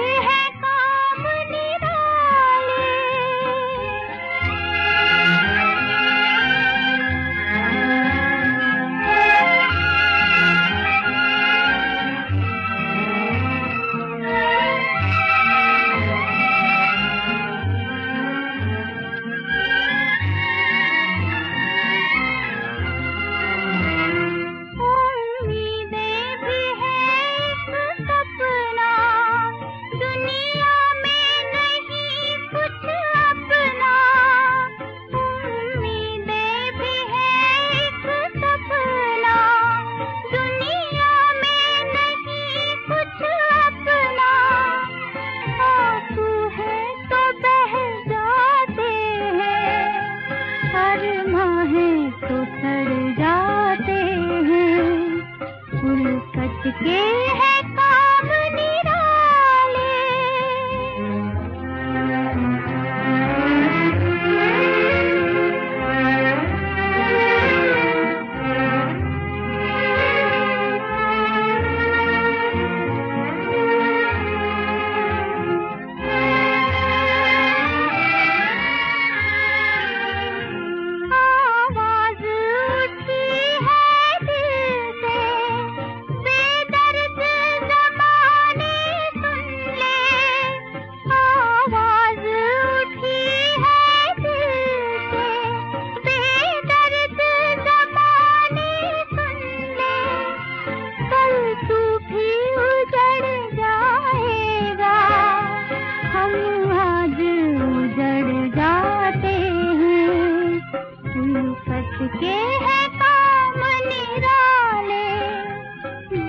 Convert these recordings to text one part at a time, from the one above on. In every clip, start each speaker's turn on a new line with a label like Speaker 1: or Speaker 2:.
Speaker 1: है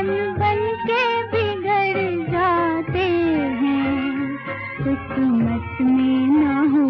Speaker 1: बन बन के बिगड़ जाते हैं। किस्मत में ना हो